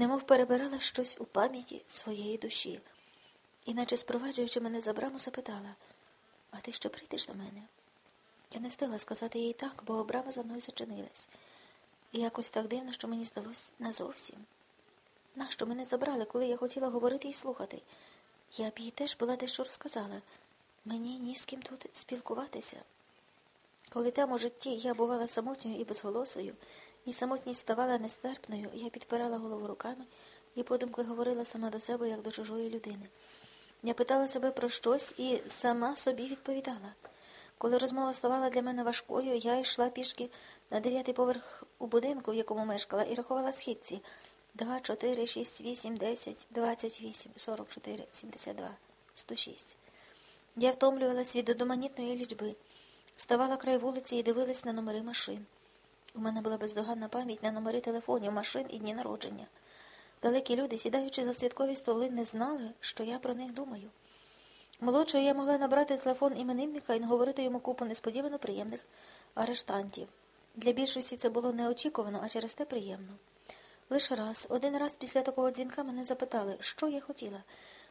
немов перебирала щось у пам'яті своєї душі, іначе, спроваджуючи мене за браму, запитала, а ти що прийдеш до мене? Я не встигла сказати їй так, бо брама за мною зачинилась. І якось так дивно, що мені здалось назовсім. Нащо мене забрали, коли я хотіла говорити і слухати? Я б їй теж була дещо розказала. Мені ні з ким тут спілкуватися. Коли там у житті я бувала самотньою і безголосою, і самотність ставала нестерпною, я підпирала голову руками і подумки говорила сама до себе, як до чужої людини. Я питала себе про щось і сама собі відповідала. Коли розмова ставала для мене важкою, я йшла пішки на дев'ятий поверх у будинку, в якому мешкала, і рахувала східці. Два, чотири, шість, вісім, десять, двадцять вісім, сорок чотири, сімдесят два, сто шість. Я втомлювалась від одоманітної лічби, ставала край вулиці і дивилась на номери машин. У мене була бездоганна пам'ять на номери телефонів, машин і дні народження. Далекі люди, сідаючи за святкові столи, не знали, що я про них думаю. Молодшою я могла набрати телефон іменинника і наговорити йому купу несподівано приємних арештантів. Для більшості це було неочікувано, а через те приємно. Лише раз, один раз після такого дзвінка мене запитали, що я хотіла.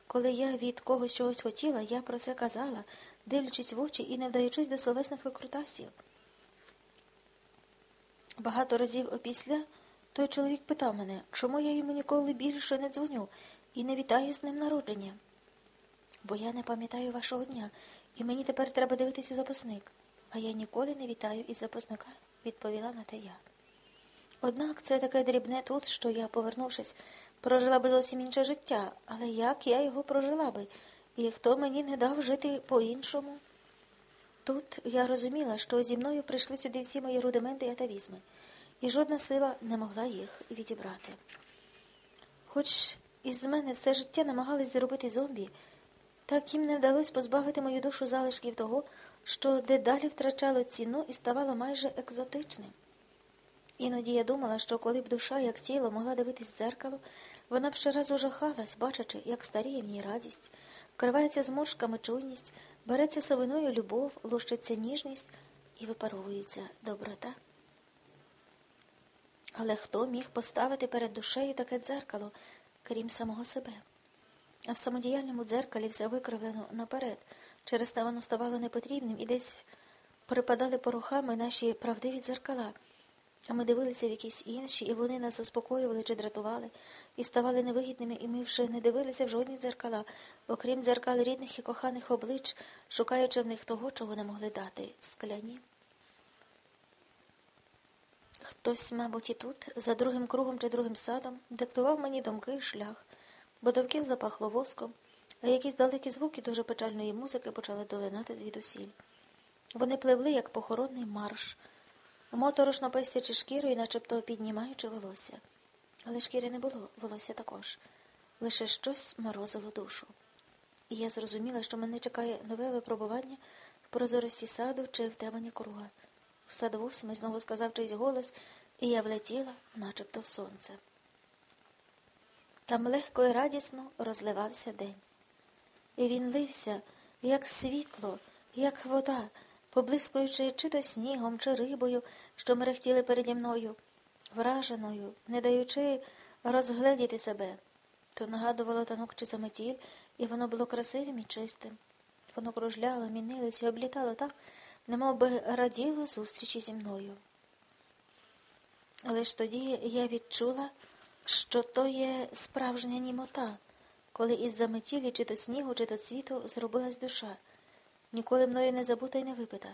Коли я від когось чогось хотіла, я про це казала, дивлячись в очі і не вдаючись до словесних викрутасів. Багато разів опісля той чоловік питав мене, чому я йому ніколи більше не дзвоню і не вітаю з ним народження. Бо я не пам'ятаю вашого дня, і мені тепер треба дивитись у записник. А я ніколи не вітаю із записника, відповіла на те я. Однак це таке дрібне тут, що я, повернувшись, прожила би зовсім інше життя, але як я його прожила би, і хто мені не дав жити по-іншому? Тут я розуміла, що зі мною прийшли сюди всі мої рудименти і атавізми, і жодна сила не могла їх відібрати. Хоч із мене все життя намагались зробити зомбі, так їм не вдалося позбавити мою душу залишків того, що дедалі втрачало ціну і ставало майже екзотичним. Іноді я думала, що коли б душа, як тіло, могла дивитись в дзеркало, вона б ще раз ужахалась, бачачи, як старіє ній радість, вкривається зморшками чуйність, береться совиною любов, лущиться ніжність і випаровується доброта. Але хто міг поставити перед душею таке дзеркало, крім самого себе? А в самодіяльному дзеркалі все викривлено наперед, через те воно ставало непотрібним і десь припадали порохами наші правдиві дзеркала. А ми дивилися в якісь інші, і вони нас заспокоювали чи дратували, і ставали невигідними, і ми вже не дивилися в жодні дзеркала, окрім дзеркал рідних і коханих облич, шукаючи в них того, чого не могли дати скляні. Хтось, мабуть, і тут, за другим кругом чи другим садом, диктував мені думки і шлях, бо довкіл запахло воском, а якісь далекі звуки дуже печальної музики почали долинати звідусіль. Вони пливли, як похоронний марш моторошно пестячи шкірою, начебто піднімаючи волосся. Але шкіри не було, волосся також. Лише щось морозило душу. І я зрозуміла, що мене чекає нове випробування в прозорості саду чи в темені круга. В сад восьми знову сказав чийсь голос, і я влетіла, начебто в сонце. Там легко і радісно розливався день. І він лився, як світло, як вода поблискуючи чи то снігом, чи рибою, що мерехтіли переді мною, враженою, не даючи розгледіти себе, то нагадувало танок чи заметіль, і воно було красивим і чистим. Воно кружляло, мінилось і облітало так, немов би раділо зустрічі зі мною. Але ж тоді я відчула, що то є справжня німота, коли із заметілі, чи то снігу, чи то цвіту зробилась душа ніколи мною не забута й не випита.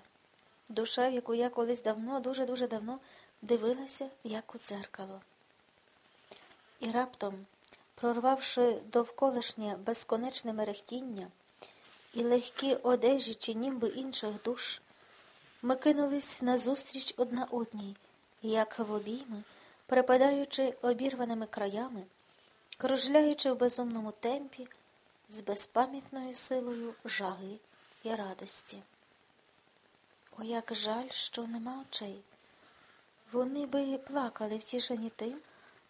Душа, в яку я колись давно, дуже-дуже давно дивилася, як у дзеркало. І раптом, прорвавши довколишнє безконечне мерехтіння і легкі одежі чи німби інших душ, ми кинулись назустріч одна одній, як в обійми, припадаючи обірваними краями, кружляючи в безумному темпі з безпам'ятною силою жаги і радості. О, як жаль, що нема очей. Вони би плакали, втішені тим,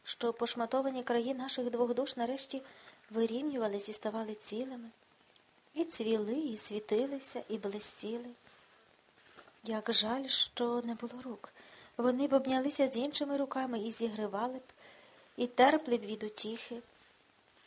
що пошматовані краї наших двох душ нарешті вирівнювались і ставали цілими, і цвіли, і світилися, і блистіли. Як жаль, що не було рук. Вони б обнялися з іншими руками і зігривали б, і терплив від утіхи.